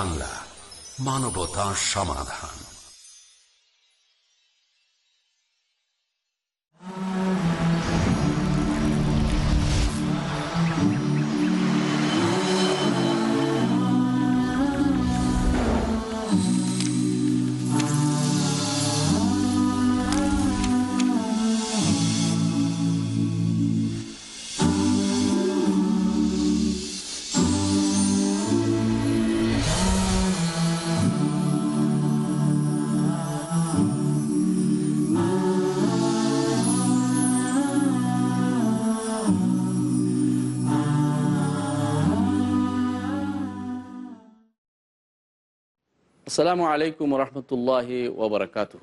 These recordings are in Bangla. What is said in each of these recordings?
বাংলা মানবতা সমাধান। السلام عليكم ورحمة الله وبركاته.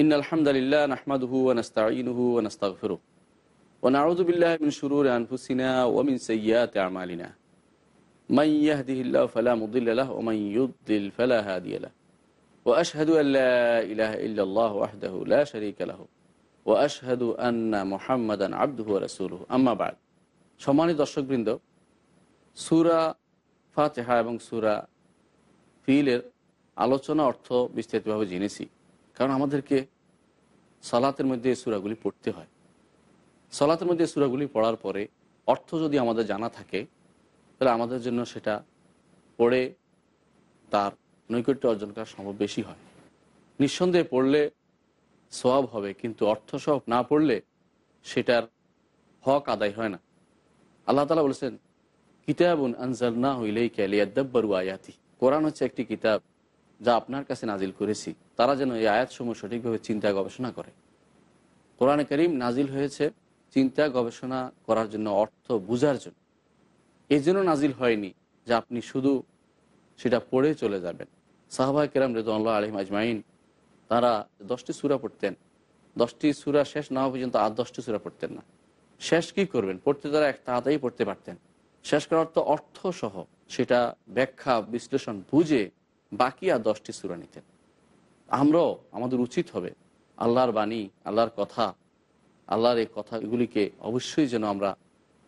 إن الحمد لله نحمده ونستعينه ونستغفره. ونعوذ بالله من شرور أنفسنا ومن سيئات أعمالنا. من يهده الله فلا مضل له ومن يضلل فلا هادي له. وأشهد أن لا إله إلا الله وحده لا شريك له. وأشهد أن محمدا عبده ورسوله. أما بعد সম্মানিত দর্শকবৃন্দ سورة فاتحة এবং سورة ফিলের আলোচনা অর্থ বিস্তারিতভাবে জেনেছি। কারণ আমাদেরকে সালাতের মধ্যে এই সুরাগুলি পড়তে হয়। সালাতের মধ্যে সুরাগুলি পড়ার পরে অর্থ যদি আমাদের জানা থাকে, তাহলে আমাদের জন্য সেটা পড়ে তার নৈকট্য অর্জন করা সম্ভব বেশি হয়। নিঃসন্দেহে পড়লে সব হবে, কিন্তু অর্থ সব না পড়লে সেটার হক আদায় হয় না। আল্লাহ তালা বলেছেন, কিতাবুন আনজাল না হইলেই ক্যালিয়াদ্দাব্বারু আয়াতি। কোরআন হচ্ছে একটি কিতাব যা আপনার কাছে নাজিল করেছি। তারা যেন এই আয়াতসমূহ সঠিকভাবে চিন্তা গবেষণা করে। কোরআনে করিম নাজিল হয়েছে চিন্তা গবেষণা করার জন্য, অর্থ বুঝার জন্য। এই জন্য নাজিল হয়নি যে আপনি শুধু সেটা পড়ে চলে যাবেন। সাহবা কেরাম রেদুল্লাহ আলহিম আজমাইন, তারা দশটি সুরা পড়তেন। দশটি সুরা শেষ না হওয়া পর্যন্ত আর দশটি সুরা পড়তেন না। শেষ কি করবেন? পড়তে তারা এক তাড়াতাড়ি পড়তে পারতেন। শেষ করার তো অর্থ সহ সেটা ব্যাখ্যা, বিশ্লেষণ বুঝে বাকি আর দশটি সুরা নিতেন আমরাও আমাদের উচিত হবে আল্লাহর বাণী, আল্লাহর কথা, আল্লাহর এই কথা এগুলিকে অবশ্যই যেন আমরা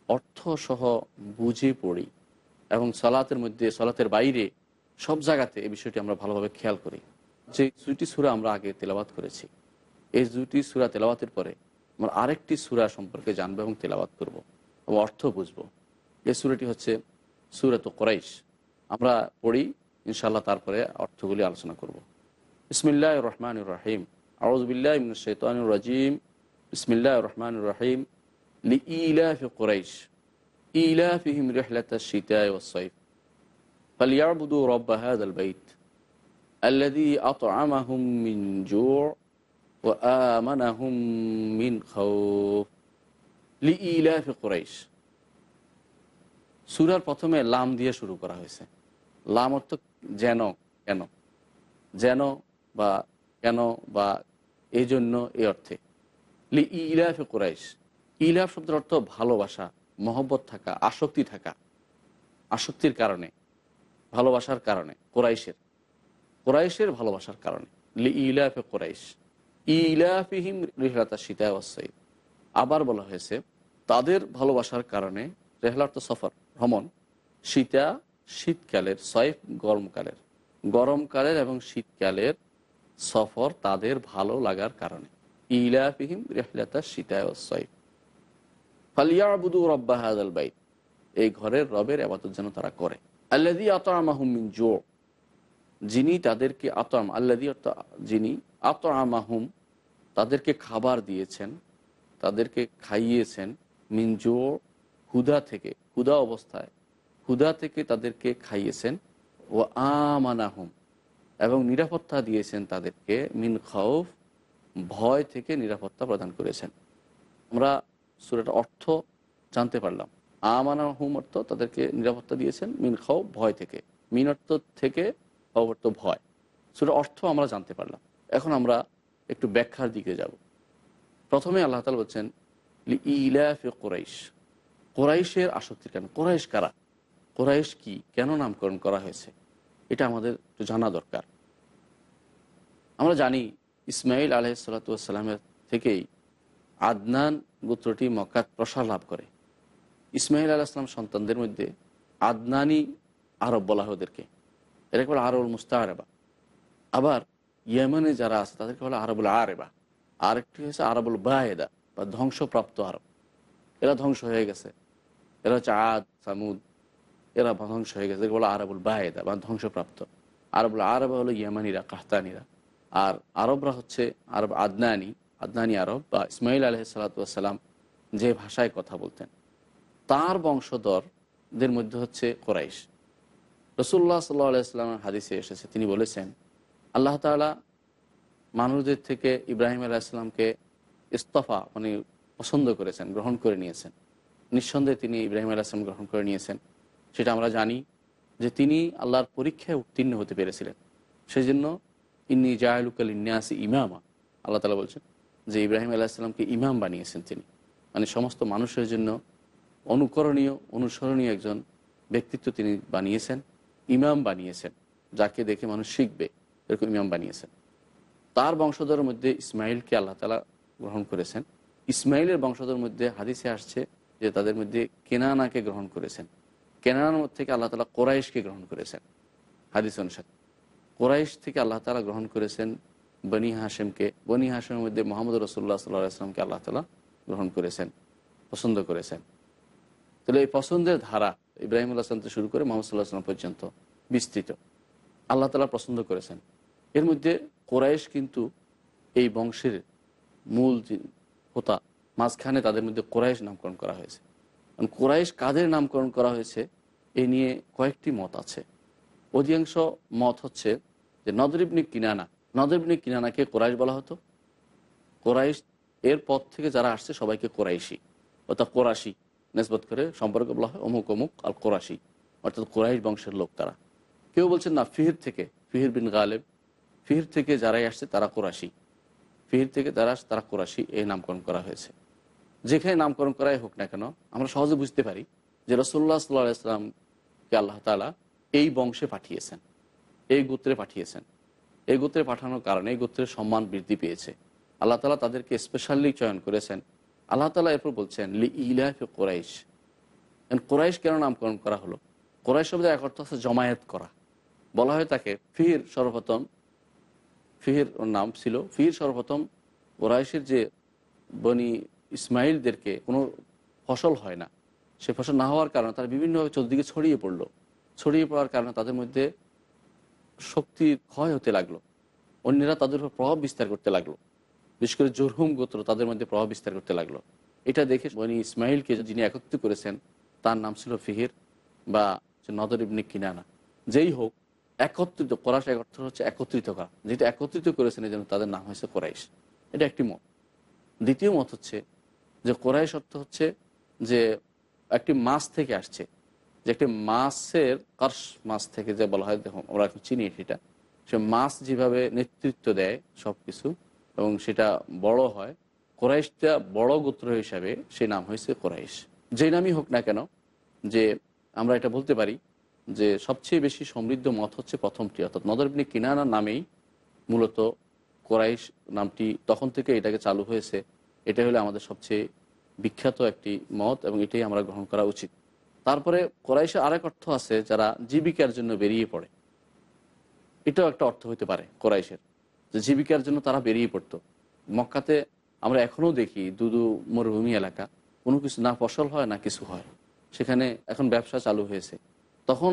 অর্থ সহ বুঝে পড়ি এবং সলাতের মধ্যে, সলাতের বাইরে সব জায়গাতে এই বিষয়টি আমরা ভালোভাবে খেয়াল করি। যে দুইটি সুরা আমরা আগে তেলাবাত করেছি, এই দুইটি সুরা তেলাবাতের পরে আমরা আরেকটি সুরা সম্পর্কে জানব এবং তেলাবাত করব এবং অর্থ বুঝব। এই সুরাটি হচ্ছে সুরাত কোরাইশ। আমরা পড়ি, ইনশাআল্লাহ তারপরে অর্থগুলি আলোচনা করব। ইসমিল্লাহ রহমান রাহিম আউজবিল্লাহ শৈতানুর রাজিম ইসমিল্লাহ রহমান রাহিম লি ইলাফ কোরাইশ ইলাফিহিম রেহলাত শীতায় ওসাইফ ফালিয়াবুদু রব্বা হাদ আল বাইত। আল্লাদি আত আমাহুম মিন জোর ও আমানাহুম মিন খৌফ লি ইলাফ কোরাইশ। সুরার প্রথমে লাম দিয়ে শুরু করা হয়েছে। লাম অর্থ যেন, কেন? যেন বা কেন বা এই জন্য এই অর্থে। লি ইলাফে কোরাইশ। ইলাফ শব্দের অর্থ ভালোবাসা, মহব্বত থাকা, আসক্তি থাকা। আসক্তির কারণে, ভালোবাসার কারণে, কোরাইশের। কোরাইশের ভালোবাসার কারণে। লি ইলাফে কোরাইশ। ইলাফিহিম রিহলাতা সীতা আবার বলা হয়েছে, তাদের ভালোবাসার কারণে রেহলার্থ সফর। ভ্রমণ শীতা শীতকালের সয়েফ গরমকালের। গরমকালের এবং শীতকালের সফর তাদের ভালো লাগার কারণে। ইলাফিহিম রেহলাতা সীতা সয়েফ ফালিয়াবুদু রব্বা হাজাল বাইত। এই ঘরের রবের আবাদত যেন তারা করে। আল্লাদি আতমাহুমিন জো। যিনি তাদেরকে আতম আল্লাদি যিনি আতমাহুম তাদেরকে খাবার দিয়েছেন, তাদেরকে খাইয়েছেন মিনজো হুদা থেকে। হুদা অবস্থায় হুদা থেকে তাদেরকে খাইয়েছেন ও আমানাহুম, এবং নিরাপত্তা দিয়েছেন তাদেরকে, মিন খাউফ, ভয় থেকে নিরাপত্তা প্রদান করেছেন। আমরা সুরাটা অর্থ জানতে পারলাম। আমানাহুম অর্থ তাদেরকে নিরাপত্তা দিয়েছেন, মিন খাও ভয় থেকে। মিন অর্থ থেকে অর্থ ভয়। সুরা অর্থ আমরা জানতে পারলাম। এখন আমরা একটু ব্যাখ্যার দিকে যাব। প্রথমে আল্লাহ তালা বলছেন ইলাফে কোরাইশ। কোরাইশের আসক্তির কেন? কোরাইশ কারা? কোরাইশ কি? কেন নামকরণ করা হয়েছে? এটা আমাদের জানা দরকার। আমরা জানি ইসমাইল আলহিসাল্লামের থেকেই আদনান গোত্রটি মক্কাত প্রসার লাভ করে। ইসমাইল আলাহিসাম সন্তানদের মধ্যে আদনানি আরব বলা হয় ওদেরকে। এটাকে বলে আরবুল মুস্তাহারেবা আবার ইয়েমেনে যারা আছে, তাদেরকে বলে আরবুল আরেবা। আরেকটি হচ্ছে আরবুল বাহেদা বা ধ্বংসপ্রাপ্ত আরব। এরা ধ্বংস হয়ে গেছে। এরা হচ্ছে আদ, সামুদ, এরা ধ্বংস হয়ে গেছে। এগুলো আরবুল বাহেদা বা ধ্বংসপ্রাপ্ত। আরবুল আরব হলো ইয়ামানিরা, কাহতানিরা। আর আরবরা হচ্ছে আরব আদনানি আদনানি আরব বা ইসমাইল আলহিসাল্লাম যে ভাষায় কথা বলতেন। তার বংশধরদের মধ্যে হচ্ছে কোরাইশ। রসুল্লাহ সাল্লাহ আলাইস্লামের হাদিসে এসেছে, তিনি বলেছেন, আল্লাহ তালা মানুষদের থেকে ইব্রাহিম আলাইসলামকে ইস্তফা মানে পছন্দ করেছেন, গ্রহণ করে নিয়েছেন। নিঃসন্দেহে তিনি ইব্রাহিম আলাইসলাম গ্রহণ করে নিয়েছেন। সেটা আমরা জানি যে তিনি আল্লাহর পরীক্ষায় উত্তীর্ণ হতে পেরেছিলেন। সেই জন্য ইন্নি জায়লুকাল ইন্যাসি ইমামা, আল্লাহ তালা বলছেন যে ইব্রাহিম আলাইসাল্লামকে ইমাম বানিয়েছেন তিনি। মানে সমস্ত মানুষের জন্য অনুকরণীয়, অনুসরণীয় একজন ব্যক্তিত্ব তিনি বানিয়েছেন, ইমাম বানিয়েছেন, যাকে দেখে মানুষ শিখবে, এরকম ইমাম বানিয়েছেন। তার বংশধরের মধ্যে ইসমাইলকে আল্লাহ তালা গ্রহণ করেছেন। ইসমাইলের বংশধরের মধ্যে হাদিসে আসছে যে তাদের মধ্যে কেনানাকে গ্রহণ করেছেন। কেনানার মধ্যে থেকে আল্লাহ তালা কোরাইশকে গ্রহণ করেছেন। হাদিস অনুসারে। কোরাইশ থেকে আল্লাহ তালা গ্রহণ করেছেন বনি হাসেমকে বনি হাসেমের মধ্যে মোহাম্মদ রসুল্লাহ সাল্লাহ আসলামকে আল্লাহ তালা গ্রহণ করেছেন, পছন্দ করেছেন। তাহলে এই পছন্দের ধারা ইব্রাহিম আসলাম থেকে শুরু করে মোহাম্মদ সাল্লাহ আসলাম পর্যন্ত বিস্তৃত। আল্লাহ তালা পছন্দ করেছেন। এর মধ্যে কোরাইশ কিন্তু এই বংশের মূল হোতা মাঝখানে তাদের মধ্যে কোরাইশ নামকরণ করা হয়েছে। কোরাইশ কাদের নামকরণ করা হয়েছে, এ নিয়ে কয়েকটি মত আছে। অধিকাংশ মত হচ্ছে যে নদরিবনি কিনানা নদরিবনি কিনানাকে কোরাইশ বলা হতো। কোরাইশ এর পর থেকে যারা আসছে সবাইকে কোরাইশি, অর্থাৎ কোরাশি নেসবত করে সম্পর্কে বলা হয়, অমুক অমুক আল কোরাশি, অর্থাৎ কোরাইশ বংশের লোক তারা। কেউ বলছেন, না, ফিহির থেকে, ফিহির বিন গালেব, ফিহির থেকে যারাই আসছে তারা কোরাশি, ফিহির থেকে যারা আসছে তারা কোরাশি এই নামকরণ করা হয়েছে। যেখানে নামকরণ করাই হোক না কেন, আমরা সহজে বুঝতে পারি যে রসল্লাহ সাল্লাহ ইসলামকে আল্লাহ তালা এই বংশে পাঠিয়েছেন, এই গোত্রে পাঠিয়েছেন। এই গোত্রে পাঠানোর কারণে এই গোত্রের সম্মান বৃদ্ধি পেয়েছে। আল্লাহ তালা তাদেরকে স্পেশালি চয়ন করেছেন। আল্লাহ তালা এরপর বলছেন, লি ইলাফে কোরাইশ। কোরাইশ কেন নামকরণ করা হলো? কোরাইশ শব্দের এক অর্থ হচ্ছে জমায়েত করা। বলা হয় তাকে ফির সর্বপ্রথম ওর নাম ছিল, ফির সর্বপ্রথম কোরাইশের যে বনি ইসমাইলদেরকে কোনো ফসল হয় না। সে ফসল না হওয়ার কারণে তারা বিভিন্নভাবে চতুর্দিকে ছড়িয়ে পড়ল। ছড়িয়ে পড়ার কারণে তাদের মধ্যে শক্তির ক্ষয় হতে লাগল। অন্যেরা তাদের উপর প্রভাব বিস্তার করতে লাগল। বিশেষ করে জোরহুম গোত্র তাদের মধ্যে প্রভাব বিস্তার করতে লাগল। এটা দেখে বনি ইসমাইলকে যিনি একত্রিত করেছেন, তার নাম ছিল ফিহির বা নদর ইবনে কিনানা। যেই হোক, একত্রিত, কোরাইশ এক অর্থ হচ্ছে একত্রিত করা। যেটা একত্রিত করেছেন এই জন্য তাদের নাম হয়েছে কোরাইশ। এটা একটি মত। দ্বিতীয় মত হচ্ছে যে কোরাইশ অর্থ হচ্ছে যে একটি মাছ থেকে আসছে, যে একটি মাছের কার্স মাছ থেকে যে বলা হয়, দেখুন, ওরা এখন চিনি সেটা সে মাছ যেভাবে নেতৃত্ব দেয় সব কিছু এবং সেটা বড় হয়, কোরাইশটা বড় গোত্র হিসাবে সে নাম হয়েছে কোরাইশ। যে নামই হোক না কেন, যে আমরা এটা বলতে পারি যে সবচেয়ে বেশি সমৃদ্ধ মত হচ্ছে প্রথমটি, অর্থাৎ নদরবিনী কিনানা নামেই মূলত কোরাইশ নামটি তখন থেকে এটাকে চালু হয়েছে। এটা হলো আমাদের সবচেয়ে বিখ্যাত একটি মত এবং এটাই আমরা গ্রহণ করা উচিত। তারপরে কোরাইশে আরেক অর্থ আছে যারা জীবিকার জন্য বেরিয়ে পড়ে। এটাও একটা অর্থ হতে পারে কোরাইশের, যে জীবিকার জন্য তারা বেরিয়ে পড়তো। মক্কাতে আমরা এখনও দেখি দুদু মরুভূমি এলাকা, কোনো কিছু না ফসল হয়, না কিছু হয়। সেখানে এখন ব্যবসা চালু হয়েছে। তখন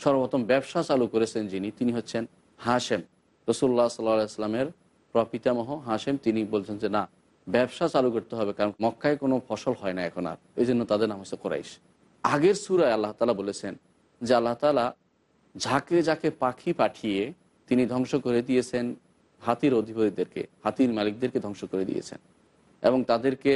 সর্বপ্রথম ব্যবসা চালু করেছেন যিনি, তিনি হচ্ছেন হাসেম রসুল্লাহ সাল্লাহ আসলামের প্রপিতামহ হাসেম তিনি বলছেন যে না ব্যবসা চালু করতে হবে, কারণ মক্কায় কোনো ফসল হয় না এখন আর। এই জন্য তাদের নাম হচ্ছে কোরাইশ। আগের সুরায় আল্লাহ তালা বলেছেন যে আল্লাহ তালা ঝাঁকে ঝাঁকে পাখি পাঠিয়ে তিনি ধ্বংস করে দিয়েছেন, হাতির অধিপতিদেরকে, হাতির মালিকদেরকে ধ্বংস করে দিয়েছেন এবং তাদেরকে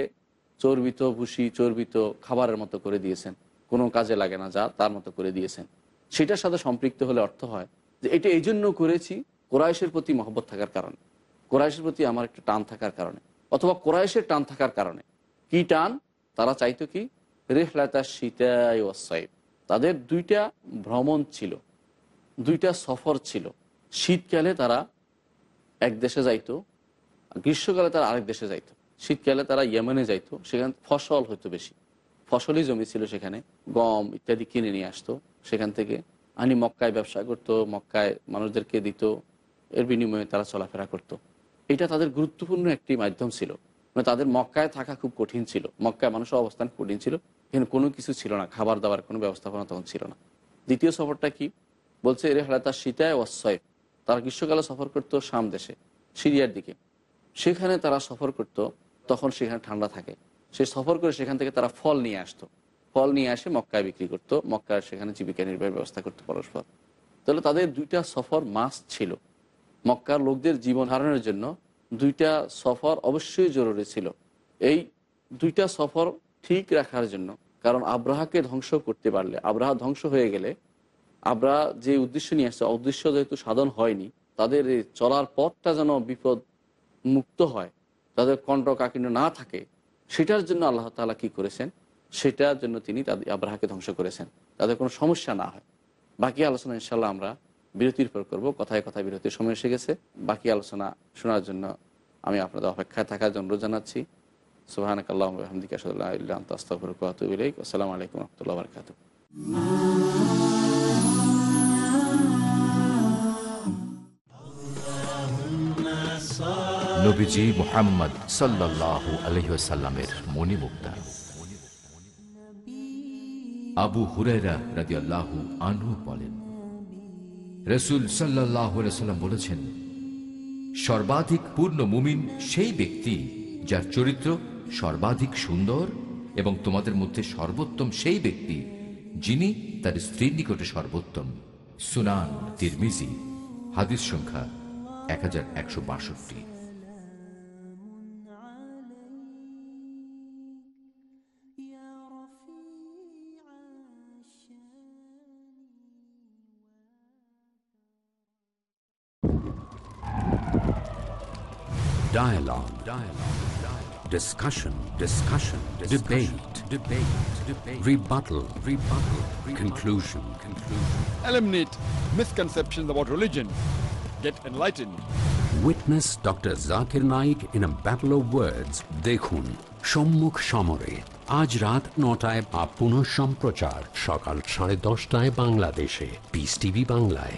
চর্বিত ভুসি চর্বিত খাবারের মতো করে দিয়েছেন। কোনো কাজে লাগে না, যা তার মতো করে দিয়েছেন। সেটার সাথে সম্পৃক্ত হলে অর্থ হয় যে এটা এই জন্য করেছি কোরাইশের প্রতি মহব্বত থাকার কারণে। কোরাইশের প্রতি আমার একটা টান থাকার কারণে। অথবা কোরাইশের টান থাকার কারণে। কি টান? তারা চাইতো কি? রেহলাতা শীতায় ওয়াসাইব তাদের দুইটা ভ্রমণ ছিল, দুইটা সফর ছিল। শীতকালে তারা এক দেশে যাইতো, গ্রীষ্মকালে তারা আরেক দেশে যাইতো। শীতকালে তারা ইয়েমেনে যাইতো, সেখানে ফসল হতো বেশি। ফসলই জমি ছিল সেখানে, গম ইত্যাদি কিনে নিয়ে আসতো। সেখান থেকে আনি মক্কায় ব্যবসা করতো, মক্কায় মানুষদেরকে দিত, এর বিনিময়ে তারা চলাফেরা করত। এটা তাদের গুরুত্বপূর্ণ একটি মাধ্যম ছিল। মানে তাদের মক্কায় থাকা খুব কঠিন ছিল। মক্কায় মানুষের অবস্থান কঠিন ছিল। এখানে কোনো কিছু ছিল না। খাবার দাবার কোনো ব্যবস্থাপনা তখন ছিল না। দ্বিতীয় সফরটা কি? বলছে, এর হালাতা সীতায় ওয়াসয় তারা গ্রীষ্মকালে সফর করতো শাম দেশে, সিরিয়ার দিকে। সেখানে তারা সফর করত, তখন সেখানে ঠান্ডা থাকে। সে সফর করে সেখান থেকে তারা ফল নিয়ে আসতো। ফল নিয়ে আসে মক্কায় বিক্রি করতো। মক্কায় সেখানে জীবিকা নির্বাহের ব্যবস্থা করতো পরস্পর। তাহলে তাদের দুইটা সফর মাস ছিল। মক্কার লোকদের জীবন ধারণের জন্য দুইটা সফর অবশ্যই জরুরি ছিল। এই দুইটা সফর ঠিক রাখার জন্য, কারণ আব্রাহাকে ধ্বংস করতে পারলে, আব্রাহা ধ্বংস হয়ে গেলে আব্রাহা যে উদ্দেশ্য নিয়ে আসছে উদ্দেশ্য যেহেতু সাধন হয়নি, তাদের চলার পথটা যেন বিপদ মুক্ত হয়, তাদের কণ্ঠ কাকিন্য না থাকে, সেটার জন্য আল্লাহ তালা কি করেছেন? সেটার জন্য তিনি তাদের আব্রাহাকে ধ্বংস করেছেন। তাদের কোনো সমস্যা না হয়। বাকি আলোচনা ইনশাল্লাহ আমরা বিরতির পর করব, কথায় কথায় বিরতির সময় এসে গেছে। বাকি আলোচনা শোনার জন্য আমি আপনাদের অপেক্ষায় থাকার জন্য জানাচ্ছি। সুবাহানক আল্লাহ আলাইকুম রহমতুল্লাহ মোহাম্মদ আবু হুরাইরা রাজি আল্লাহ আনহু বলেন রসুল সাল্লাহ সাল্লাম বলেছেন, সর্বাধিক পূর্ণ মুমিন সেই ব্যক্তি যার চরিত্র সর্বাধিক সুন্দর এবং তোমাদের মধ্যে সর্বোত্তম সেই ব্যক্তি যিনি তার স্ত্রীর নিকটে সর্বোত্তম। সুনান তিরমিজি, হাদিস সংখ্যা এক হাজার একশো বাষট্টি। Dialogue. Dialogue. Dialogue. Discussion. Discussion. Debate. Debate. Debate. Rebuttal. Rebuttal. Conclusion. Conclusion. eliminate misconceptions about religion, get enlightened. Witness Dr. Zakir Naik in a battle of words. দেখুন সম্মুখ সমরে আজ রাত নটায় বা পুনঃ সম্প্রচার সকাল সাড়ে দশটায় বাংলাদেশে পিস টিভি বাংলায়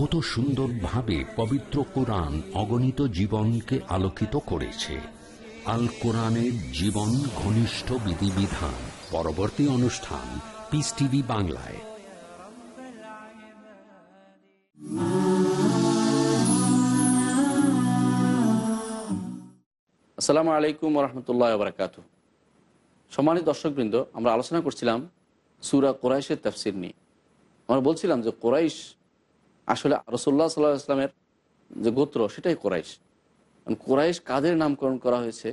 কত সুন্দরভাবে পবিত্র কোরআন অগণিত জীবনকে আলোকিত করেছে। আল কোরআনের জীবন ঘনিষ্ঠ বিধিবিধান। পরবর্তী অনুষ্ঠান পিস টিভি বাংলায়। আসসালামু আলাইকুম রহমতুল্লাহ বারকাত সম্মানিত দর্শকবৃন্দ, আমরা আলোচনা করছিলাম সুরা কোরাইশের তাফসির নিয়ে। আমরা বলছিলাম যে কোরাইশ আসলে রসোল্লা সাল্লাহ ইসলামের যে গোত্র, সেটাই কোরাইশ। কোরাইশ কাদের নামকরণ করা হয়েছে,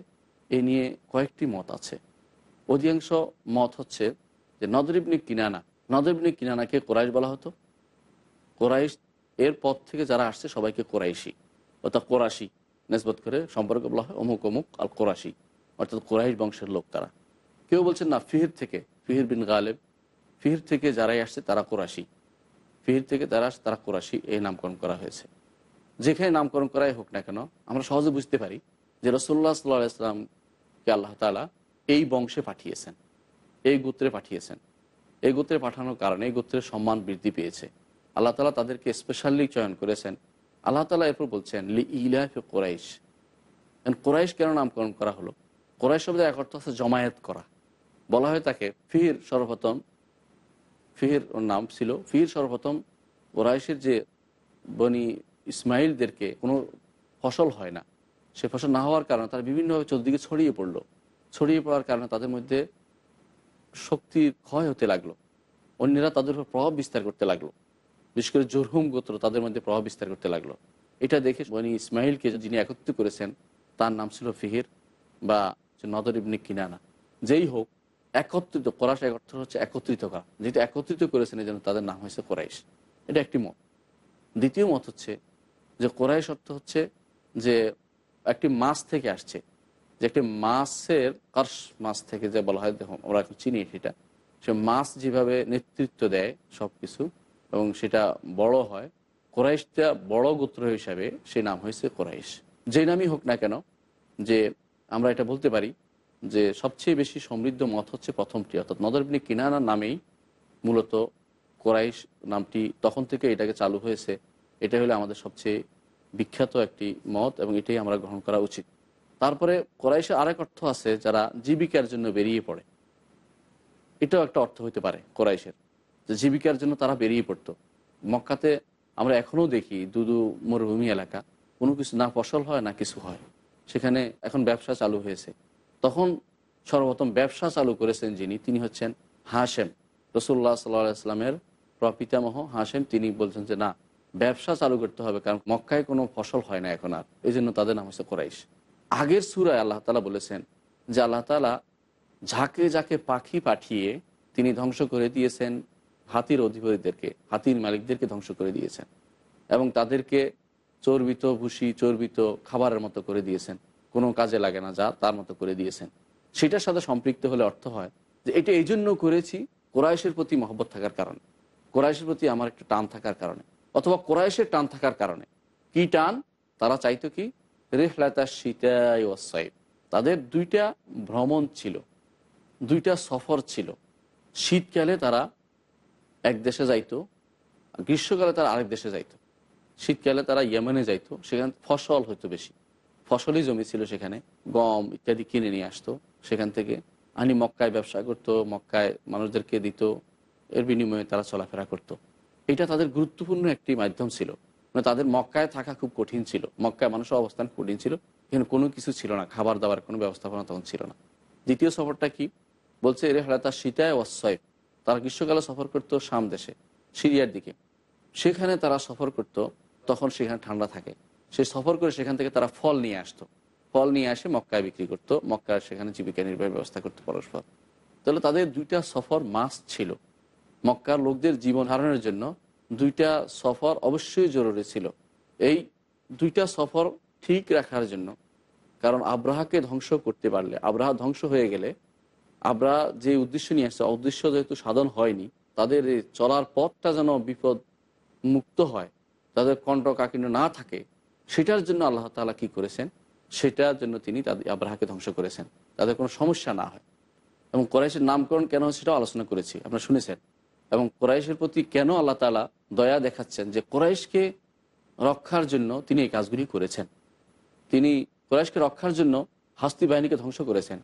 এ নিয়ে কয়েকটি মত আছে। অধিকাংশ মত হচ্ছে যে নদরিবনি কিনানা নদরিবনি কিনানাকে কোরাইশ বলা হতো। কোরাইশ এর পর থেকে যারা আসছে, সবাইকে কোরাইশি, অর্থাৎ কোরাশি নেসবত করে সম্পর্কে বলা হয়, অমুক অমুক আল কোরাশি অর্থাৎ কোরাইশ বংশের লোক তারা। কেউ বলছেন না ফিহির থেকে, ফিহির বিন গালেব, ফিহির থেকে যারাই আসছে তারা কোরাশি। ফিহির থেকে আসছে তারা কোরাশি এই নামকরণ করা হয়েছে। যেখানে নামকরণ করাই হোক না কেন, আমরা সহজে বুঝতে পারি যে রসুল্লাহ সাল্লাহ ইসলামকে আল্লাহ তালা এই বংশে পাঠিয়েছেন, এই গোত্রে পাঠিয়েছেন। এই গোত্রে পাঠানোর কারণে এই গোত্রের সম্মান বৃদ্ধি পেয়েছে। আল্লাহ তালা তাদেরকে স্পেশালি চয়ন করেছেন। আল্লাহ তালা এরপর বলছেন, লি ইলাফে কোরাইশ। কোরাইশ কেন নামকরণ করা হলো? কোরাইশ শব্দের এক অর্থ আছে জমায়েত করা। বলা হয় তাকে ফির সর্বপ্রথম ফিহির ওর নাম ছিল। ফিহির সর্বপ্রথম কোরাইশের যে বনি ইসমাইলদেরকে কোনো ফসল হয় না, সে ফসল না হওয়ার কারণে তারা বিভিন্নভাবে চতুর্দিকে ছড়িয়ে পড়ল। ছড়িয়ে পড়ার কারণে তাদের মধ্যে শক্তির ক্ষয় হতে লাগল। অন্যেরা তাদের উপর প্রভাব বিস্তার করতে লাগল। বিশেষ করে জোরহুম গোত্র তাদের মধ্যে প্রভাব বিস্তার করতে লাগল। এটা দেখে বনি ইসমাইলকে যিনি একত্রিত করেছেন, তার নাম ছিল ফিহির বা নদর ইবনে কিনানা। যেই হোক একত্রিত করাস এক অর্থ হচ্ছে একত্রিত করা যেটা একত্রিত করেছেন, এই জন্য তাদের নাম হয়েছে কোরাইশ। এটা একটি মত। দ্বিতীয় মত হচ্ছে যে কোরাইশ অর্থ হচ্ছে যে একটি মাছ থেকে আসছে। যে একটি মাছের কার্স মাছ থেকে যে বলা হয় দেখো আমরা এখন চিনি সেটা। সে মাছ যেভাবে নেতৃত্ব দেয় সব কিছু এবং সেটা বড় হয়, কোরাইশটা বড় গোত্র হিসাবে সে নাম হয়েছে কোরাইশ। যে নামই হোক না কেন, যে আমরা এটা বলতে পারি যে সবচেয়ে বেশি সমৃদ্ধ মত হচ্ছে প্রথমটি অর্থাৎ নদরবিনী কিনানার নামেই মূলত কোরাইশ নামটি তখন থেকে এটাকে চালু হয়েছে। এটা হলো আমাদের সবচেয়ে বিখ্যাত একটি মত এবং এটাই আমরা গ্রহণ করা উচিত। তারপরে কোরাইশের আরেক অর্থ আছে যারা জীবিকার জন্য বেরিয়ে পড়ে। এটাও একটা অর্থ হইতে পারে কোরাইশের, যে জীবিকার জন্য তারা বেরিয়ে পড়তো। মক্কাতে আমরা এখনও দেখি দুদু মরুভূমি এলাকা, কোনো কিছু না ফসল হয়, না কিছু হয়। সেখানে এখন ব্যবসা চালু হয়েছে। তখন সর্বপ্রথম ব্যবসা চালু করেছেন যিনি, তিনি হচ্ছেন হাশেম। রসুল্লাহ সাল্লাহ ইসলামের প্রপিতামহ হাশেম, তিনি বলছেন যে, না, ব্যবসা চালু করতে হবে, কারণ মক্কায় কোনো ফসল হয় না এখন আর। এই জন্য তাদের নাম হচ্ছে কোরাইশ। আগের সুরায় আল্লাহ তালা বলেছেন যে, আল্লাহ তালা ঝাঁকে ঝাঁকে পাখি পাঠিয়ে তিনি ধ্বংস করে দিয়েছেন, হাতির অধিপতিদেরকে, হাতির মালিকদেরকে ধ্বংস করে দিয়েছেন এবং তাদেরকে চর্বিত ভুসি চর্বিত খাবারের মতো করে দিয়েছেন। কোনো কাজে লাগে না, যা তার মতো করে দিয়েছেন। সেটার সাথে সম্পৃক্ত হলে অর্থ হয় যে এটা এই জন্য করেছি কোরাইশের প্রতি মহব্বত থাকার কারণে, কোরাইশের প্রতি আমার একটা টান থাকার কারণে, অথবা কোরাইশের টান থাকার কারণে। কি টান? তারা চাইতো কি? রেহলাতা শীতায় ওয়াসাইব তাদের দুইটা ভ্রমণ ছিল, দুইটা সফর ছিল। শীতকালে তারা এক দেশে যাইতো, গ্রীষ্মকালে তারা আরেক দেশে যাইতো। শীতকালে তারা ইয়েমেনে যাইতো, সেখানে ফসল হতো বেশি। ফসলই জমি ছিল সেখানে, গম ইত্যাদি কিনে নিয়ে আসতো। সেখান থেকে আনি মক্কায় ব্যবসা করতো, মক্কায় মানুষদেরকে দিত, এর বিনিময়ে তারা চলাফেরা করত। এটা তাদের গুরুত্বপূর্ণ একটি মাধ্যম ছিল। মানে তাদের মক্কায় থাকা খুব কঠিন ছিল। মক্কায় মানুষের অবস্থান কঠিন ছিল। এখানে কোনো কিছু ছিল না, খাবার দাবার কোনো ব্যবস্থাপনা তখন ছিল না। দ্বিতীয় সফরটা কি? বলছে, এর হলে তার শীতায় অসয় তারা গ্রীষ্মকালে সফর করতো শাম দেশে, সিরিয়ার দিকে। সেখানে তারা সফর করত, তখন সেখানে ঠান্ডা থাকে। সে সফর করে সেখান থেকে তারা ফল নিয়ে আসতো। ফল নিয়ে আসে মক্কায় বিক্রি করতো। মক্কায় সেখানে জীবিকা নির্বাহের ব্যবস্থা করতো পরস্পর। তাহলে তাদের দুইটা সফর মাস ছিল। মক্কার লোকদের জীবন ধারণের জন্য দুইটা সফর অবশ্যই জরুরি ছিল। এই দুইটা সফর ঠিক রাখার জন্য। কারণ আব্রাহাকে ধ্বংস করতে পারলে, আব্রাহা ধ্বংস হয়ে গেলে, আব্রাহা যে উদ্দেশ্য নিয়ে আসছে উদ্দেশ্য যেহেতু সাধন হয়নি, তাদের চলার পথটা যেন বিপদ মুক্ত হয়, তাদের কণ্ঠ কাকিন্য না থাকে সেটার জন্য আল্লাহ তালা কি করেছেন? সেটার জন্য তিনি তাদের আব্রাহাকে ধ্বংস করেছেন। তাদের কোনো সমস্যা না হয়। এবং কোরাইশের নামকরণ কেন সেটাও আলোচনা করেছি। আপনারা শুনেছেন। এবং কোরাইশের প্রতি কেন আল্লাহ তালা দয়া দেখাচ্ছেন যে কোরাইশকে রক্ষার জন্য তিনি এই কাজগুলি করেছেন? তিনি কোরাইশকে রক্ষার জন্য হাস্তি বাহিনীকে ধ্বংস করেছেন।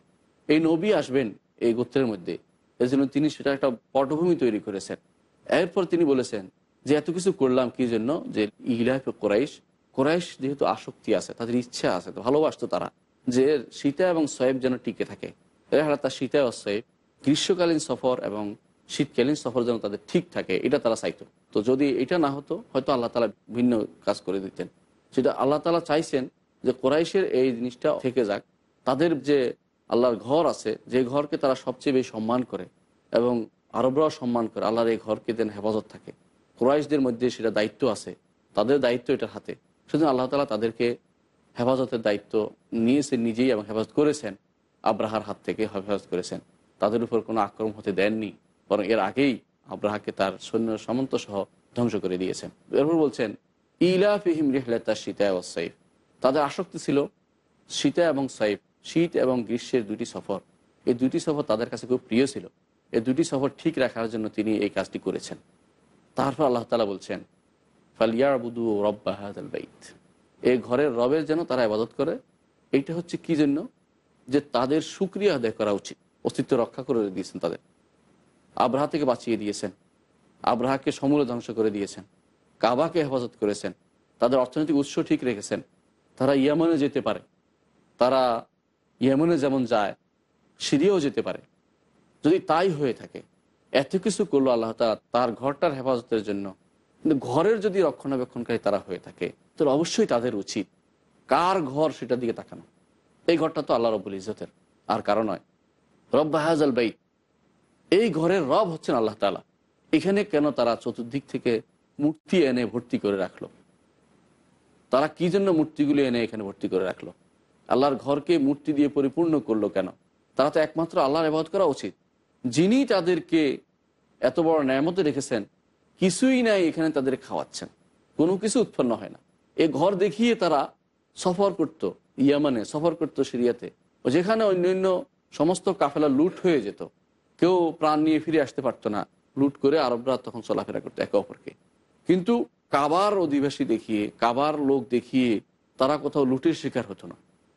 এই নবী আসবেন এই গোত্রের মধ্যে। এই জন্য তিনি সেটা একটা পটভূমি তৈরি করেছেন। এরপর তিনি বলেছেন যে, এত কিছু করলাম কি জন্য? যে ইলাফ কোরাইশ কোরাইশ যেহেতু আসক্তি আছে, তাদের ইচ্ছা আছে, তো ভালোবাসতো তারা যে সীতা এবং সয়েব যেন টিকে থাকে। এরা তার সীতা ও সয়েব গ্রীষ্মকালীন সফর এবং শীতকালীন সফর যেন তাদের ঠিক থাকে, এটা তারা চাইতো। তো যদি এটা না হতো, হয়তো আল্লাহ তালা ভিন্ন কাজ করে দিতেন। সেটা আল্লাহ তালা চাইছেন যে কোরাইশের এই জিনিসটা থেকে যাক, তাদের যে আল্লাহর ঘর আছে, যে ঘরকে তারা সবচেয়ে বেশি সম্মান করে এবং আরবরাও সম্মান করে, আল্লাহর এই ঘরকে দেন হেফাজত থাকে। কোরাইশদের মধ্যে সেটা দায়িত্ব আছে, তাদের দায়িত্ব এটার হাতে। সেজন্য আল্লাহ তালা তাদেরকে হেফাজতের দায়িত্ব নিয়েছেন নিজেই এবং হেফাজত করেছেন। আব্রাহার হাত থেকে হেফাজত করেছেন। তাদের উপর কোনো আক্রমণ হতে দেননি। বরং এর আগেই আব্রাহাকে তার সৈন্য সামন্ত সহ ধ্বংস করে দিয়েছেন। এরপর বলছেন ইলা ফিহিম রিহলাতা সীতা ও সাইফ। তাদের আসক্তি ছিল শীতা এবং সাইফ। শীত এবং গ্রীষ্মের দুটি সফর। এই দুটি সফর তাদের কাছে খুব প্রিয় ছিল। এই দুটি সফর ঠিক রাখার জন্য তিনি এই কাজটি করেছেন। তারপর আল্লাহ তালা বলছেন ফালিয়াবুদু রব্বাহাদ বাইত। এই ঘরের রবের যেন তারা আবাদত করে, এইটা হচ্ছে কি জন্য? যে তাদের সুক্রিয়া আদায় করা উচিত, অস্তিত্ব রক্ষা করে দিয়েছেন তাদের। আব্রাহা থেকে বাঁচিয়ে দিয়েছেন আব্রাহাকে সমূলে ধ্বংস করে দিয়েছেন, কাবাকে হেফাজত করেছেন, তাদের অর্থনৈতিক উৎস ঠিক রেখেছেন। তারা ইয়ামনে যেতে পারে, তারা ইয়েমনে যেমন যায়, সিরিয়াও যেতে পারে। যদি তাই হয়ে থাকে, এত কিছু করল আল্লাহ তার ঘরটার হেফাজতের জন্য। কিন্তু ঘরের যদি রক্ষণাবেক্ষণকারী তারা হয়ে থাকে, তাহলে অবশ্যই তাদের উচিত কার ঘর সেটার দিকে তাকানো। এই ঘরটা তো আল্লাহ রবুল ইজতের আর কারও নয়। রব বাহাজাল বাইত, এই ঘরের রব হচ্ছেন আল্লাহ তালা এখানে কেন তারা চতুর্দিক থেকে মূর্তি এনে ভর্তি করে রাখল? তারা কি জন্য মূর্তিগুলি এনে এখানে ভর্তি করে রাখল? আল্লাহর ঘরকে মূর্তি দিয়ে পরিপূর্ণ করল কেন? তারা তো একমাত্র আল্লাহর আবাদ করা উচিত। যিনি তাদেরকে এত বড় ন্যায়ামতে রেখেছেন কিছুই নাই এখানে তাদের খাওয়াচ্ছেন। কোনো কিছু উৎপন্ন হয় না। এ ঘর দেখিয়ে তারা সফর করত, ইয়ামানে সফর করত সিরিয়াতে। ও যেখানে অন্যান্য সমস্ত কাফেলা লুট হয়ে যেত। কেউ প্রাণ নিয়ে ফিরে আসতে পারতো না। লুট করে আরবরা তখন চলাফেরা করতো একে অপরকে। কিন্তু কাবার অধিবাসী দেখিয়ে, কাবার লোক দেখিয়ে তারা কোথাও লুটের শিকার হতো না।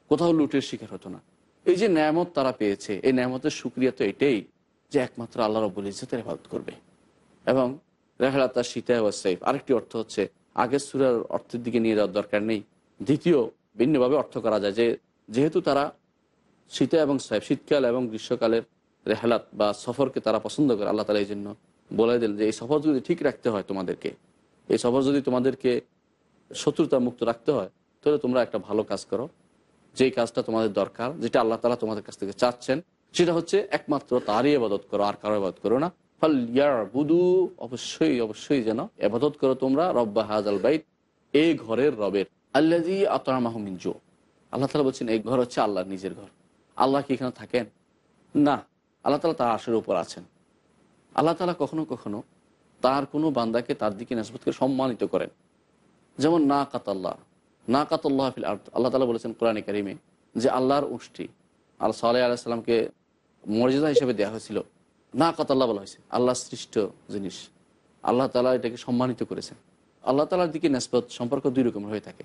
কোথাও লুটের শিকার হতো না। এই যে ন্যামত তারা পেয়েছে, এই ন্যামতের সুক্রিয়া তো এটাই যে একমাত্র আল্লাহ রব্বুল ইজ্জতের হেফাজত করবে। এবং রেহালা তার সীতায় ওয়াসাইফ আরেকটি অর্থ হচ্ছে, আগের সুরার অর্থের দিকে নিয়ে যাওয়ার দরকার নেই। দ্বিতীয়, ভিন্নভাবে অর্থ করা যায় যে, যেহেতু তারা শীতে এবং সাইফ শীতকাল এবং গ্রীষ্মকালের রেহালাত বা সফরকে তারা পছন্দ করে, আল্লাহ তালা এই জন্য বলে দিলেন যে, এই সফর যদি ঠিক রাখতে হয় তোমাদেরকে, এই সফর যদি তোমাদেরকে শত্রুতা মুক্ত রাখতে হয়, তাহলে তোমরা একটা ভালো কাজ করো। যেই কাজটা তোমাদের দরকার, যেটা আল্লাহ তালা তোমাদের কাছ থেকে চাচ্ছেন, সেটা হচ্ছে একমাত্র তারই আবাদত করো, আর কারও আবাদত করো না। বুদু অবশ্যই অবশ্যই যেন এবাদত করো তোমরা রব্বা হাজাল বাইত এই ঘরের রবের। আল্লাদি আতরামাহমিন জো। আল্লাহ তালা বলছেন, এই ঘর হচ্ছে আল্লাহর নিজের ঘর। আল্লাহ কি এখানে থাকেন? না, আল্লাহ তালা তার আশের উপর আছেন। আল্লাহ তালা কখনো কখনো তার কোনো বান্দাকে তার দিকে নাসবত করে সম্মানিত করেন। যেমন না কাতাল্লাহ না কাতাল্লাহ ফিল আর্থ আল্লাহ তালা বলেছেন কোরআনে কারিমে যে আল্লাহর উষ্টি। আল সাল্লাহ আলাইসাল্লামকে মর্যাদা হিসেবে দেওয়া হয়েছিল। না কাতাল্লাহ বলা হয়েছে। আল্লাহ সৃষ্ট জিনিস। আল্লাহ তালা এটাকে সম্মানিত করেছেন। আল্লাহ তালার দিকে নেসবত সম্পর্ক দুই রকম হয়ে থাকে।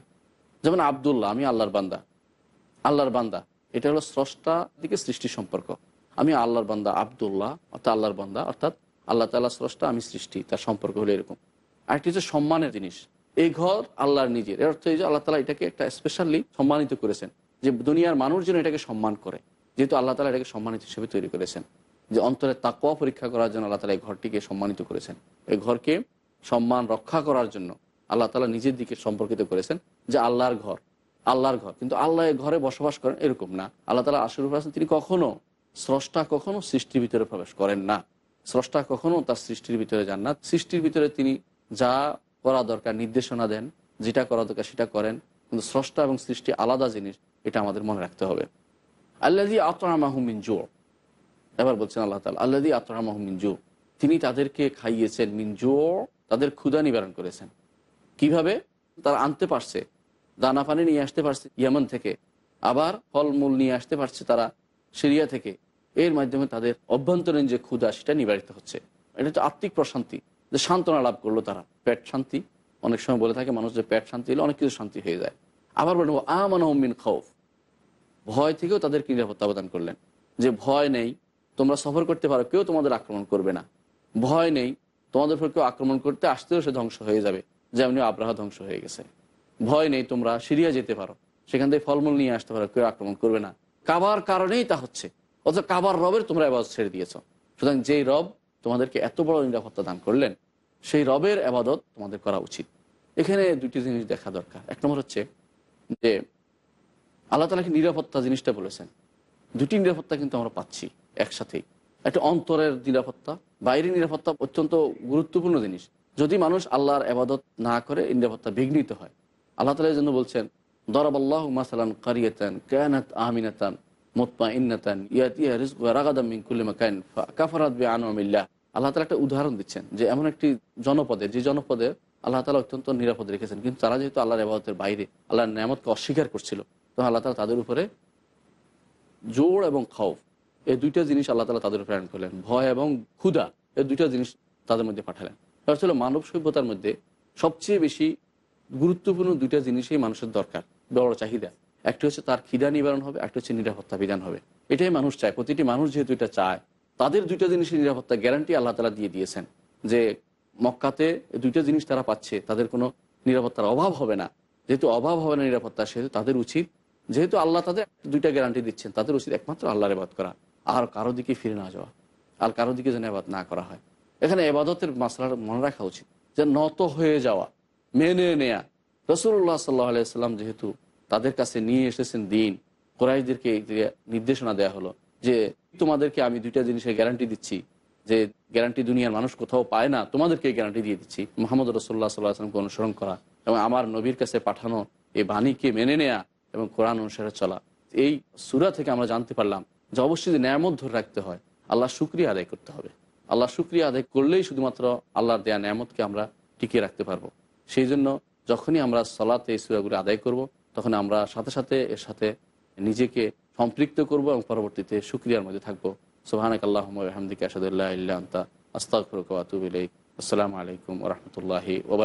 যেমন আবদুল্লাহ, আমি আল্লাহর বান্দা। আল্লাহর বান্দা, এটা হলো স্রষ্টা দিকে সৃষ্টি সম্পর্ক। আমি আল্লাহর বান্দা আবদুল্লাহ, অর্থাৎ আল্লাহর বান্দা, অর্থাৎ আল্লাহ তালা স্রষ্টা, আমি সৃষ্টি, তার সম্পর্ক হলো এরকম। আরেকটি হচ্ছে সম্মানের জিনিস। এই ঘর আল্লাহর নিজের। এর অর্থ এই যে আল্লাহ তালা এটাকে একটা স্পেশালি সম্মানিত করেছেন। যে দুনিয়ার মানুষ যেন এটাকে সম্মান করে। যেহেতু আল্লাহ তালা এটাকে সম্মানিত হিসেবে তৈরি করেছেন। যে অন্তরে তাকওয়া পরীক্ষা করার জন্য আল্লাহ তালা এই ঘরটিকে সম্মানিত করেছেন। এই ঘরকে সম্মান রক্ষা করার জন্য আল্লাহ তালা নিজের দিকে সম্পর্কিত করেছেন যে আল্লাহর ঘর আল্লাহর ঘর। কিন্তু আল্লাহ ঘরে বসবাস করেন এরকম না। আল্লাহ তালা আশরুফ আছেন তিনি কখনো স্রষ্টা কখনো সৃষ্টির ভিতরে প্রবেশ করেন না। স্রষ্টা কখনো তার সৃষ্টির ভিতরে যান না। সৃষ্টির ভিতরে তিনি যা করা দরকার, নির্দেশনা দেন, যেটা করা দরকার সেটা করেন। কিন্তু স্রষ্টা এবং সৃষ্টি আলাদা জিনিস, এটা আমাদের মনে রাখতে হবে। আল্লাদি আতরামাহমিন জো এবার বলছেন আল্লাহ তালা আল্লাদি আতরামাহমিন জো। তিনি তাদেরকে খাইয়েছেন মিনজো তাদের ক্ষুদা নিবারণ করেছেন। কীভাবে? তারা আনতে পারছে, দানা পানি নিয়ে আসতে পারছে ইয়ামান থেকে। আবার ফলমূল নিয়ে আসতে পারছে তারা সিরিয়া থেকে। এর মাধ্যমে তাদের অভ্যন্তরীণ যে ক্ষুদা সেটা নিবারিত হচ্ছে। এটা তো আত্মিক প্রশান্তি, যে সান্ত্বনা লাভ করল তারা। পেট শান্তি, অনেক সময় বলে থাকে মানুষ যে পেট শান্তি হলে অনেক কিছু শান্তি হয়ে যায়। আবার বলব আমানহমিন খৌফ ভয় থেকেও তাদেরকে নিরাপত্তা প্রদান করলেন। যে ভয় নেই তোমরা সফর করতে পারো, কেউ তোমাদের আক্রমণ করবে না। ভয় নেই, তোমাদের উপর কেউ আক্রমণ করতে আসতেও সে ধ্বংস হয়ে যাবে, যেমনি আব্রাহা ধ্বংস হয়ে গেছে। ভয় নেই তোমরা, সিরিয়া যেতে পারো, সেখান থেকে ফলমূল নিয়ে আসতে পারো, কেউ আক্রমণ করবে না। কাবার কারণেই তা হচ্ছে, অথচ কাবার রবের তোমরা আবাদত ছেড়ে দিয়েছ। সুতরাং যেই রব তোমাদেরকে এত বড় নিরাপত্তা দান করলেন, সেই রবের আবাদত তোমাদের করা উচিত। এখানে দুটি জিনিস দেখা দরকার। এক নম্বর হচ্ছে যে, আল্লাহ তালাকে নিরাপত্তা জিনিসটা বলেছেন। দুটি নিরাপত্তা কিন্তু আমরা পাচ্ছি। একসাথেই একটা অন্তরের নিরাপত্তা, বাইরের নিরাপত্তা অত্যন্ত গুরুত্বপূর্ণ জিনিস। যদি মানুষ আল্লাহর আবাদত না করে নিরাপত্তা বিঘ্নিত হয়। আল্লাহ তালা জন্য বলছেন, দরবাল্লাহ মাসালান কারিয়াতান, কানাত আমিনাতান মোতমা ইন্নাতান ইয়াতিয়া রিজক রাগাদাম মিন কুল্লি মাকান কাফারাত বি আনমিল্লাহ আল্লাহ তালা একটা উদাহরণ দিচ্ছেন যে, এমন একটি জনপদের যে জনপদে আল্লাহ তালা অত্যন্ত নিরাপদ রেখেছেন। কিন্তু তারা যেহেতু আল্লাহর আবাদতের বাইরে, আল্লাহর নিয়ামতকে অস্বীকার করছিল তো আল্লাহ তালা তাদের উপরে জোর এবং খাউফ এই দুইটা জিনিস আল্লাহ তালা তাদের প্রেরণ করলেন। ভয় এবং ক্ষুধা এই দুইটা জিনিস তাদের মধ্যে পাঠালেন। তার ছিল মানব সভ্যতার মধ্যে সবচেয়ে বেশি গুরুত্বপূর্ণ দুইটা জিনিসই মানুষের দরকার, বড় চাহিদা। একটি হচ্ছে তার খিদা নিবারণ হবে, একটা হচ্ছে নিরাপত্তা বিধান হবে। এটাই মানুষ চায়, প্রতিটি মানুষ যেহেতু এটা চায়, তাদের দুইটা জিনিসের নিরাপত্তা গ্যারান্টি আল্লাহ তালা দিয়ে দিয়েছেন যে মক্কাতে দুইটা জিনিস তারা পাচ্ছে, তাদের কোনো নিরাপত্তার অভাব হবে না। যেহেতু অভাব হবে না নিরাপত্তা, সেহেতু তাদের উচিত, যেহেতু আল্লাহ তাদের দুইটা গ্যারান্টি দিচ্ছেন, তাদের উচিত একমাত্র আল্লাহর এবাদ করা। আর কারও দিকে ফিরে না যাওয়া, আর কারও দিকে যেন এবাদ না করা হয়। এখানে এবাদতের মশলার মনে রাখা উচিত যে নত হয়ে যাওয়া, মেনে নেয়া। রসুল্লাহ সাল্লাহ আলাইসাল্লাম যেহেতু তাদের কাছে নিয়ে এসেছেন দিন, কোরাইশদেরকে নির্দেশনা দেওয়া হলো যে তোমাদেরকে আমি দুইটা জিনিসের গ্যারান্টি দিচ্ছি, যে গ্যারান্টি দুনিয়ার মানুষ কোথাও পায় না, তোমাদেরকে গ্যারান্টি দিয়ে দিচ্ছি। মোহাম্মদ রসোল্লা সাল্লাহ আসলামকে অনুসরণ করা এবং আমার নবীর কাছে পাঠানো এই বাণীকে মেনে নেয়া এবং কোরআন অনুসারে চলা। এই সুরা থেকে আমরা জানতে পারলাম যে অবশ্যই যে ন্যায়ামত ধরে রাখতে হয়, আল্লাহ শুক্রিয়া আদায় করতে হবে। আল্লাহ শুক্রিয়া আদায় করলেই শুধুমাত্র আল্লাহর দেয়া ন্যায়ামতকে আমরা টিকিয়ে রাখতে পারব। সেই জন্য যখনই আমরা সলাতে এই সুরাগুলো আদায় করব, তখন আমরা সাথে সাথে এর সাথে নিজেকে সম্পৃক্ত করব এবং পরবর্তীতে শুক্রিয়ার মধ্যে থাকব। সোহানাক আল্লাহ হামদিকে আসাদুল্লাহ আন্তা ইলাইক। আসসালামু আলাইকুম রাহমাতুল্লাহি ওয়া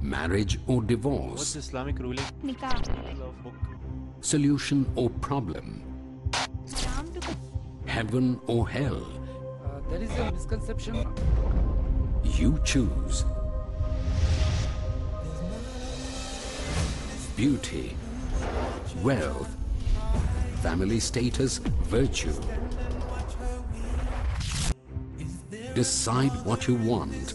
marriage or divorce, Islamic ruling? Nikah. solution or problem, heaven or hell. Uh, there is a misconception. You choose beauty, wealth, family status, virtue. Decide what you want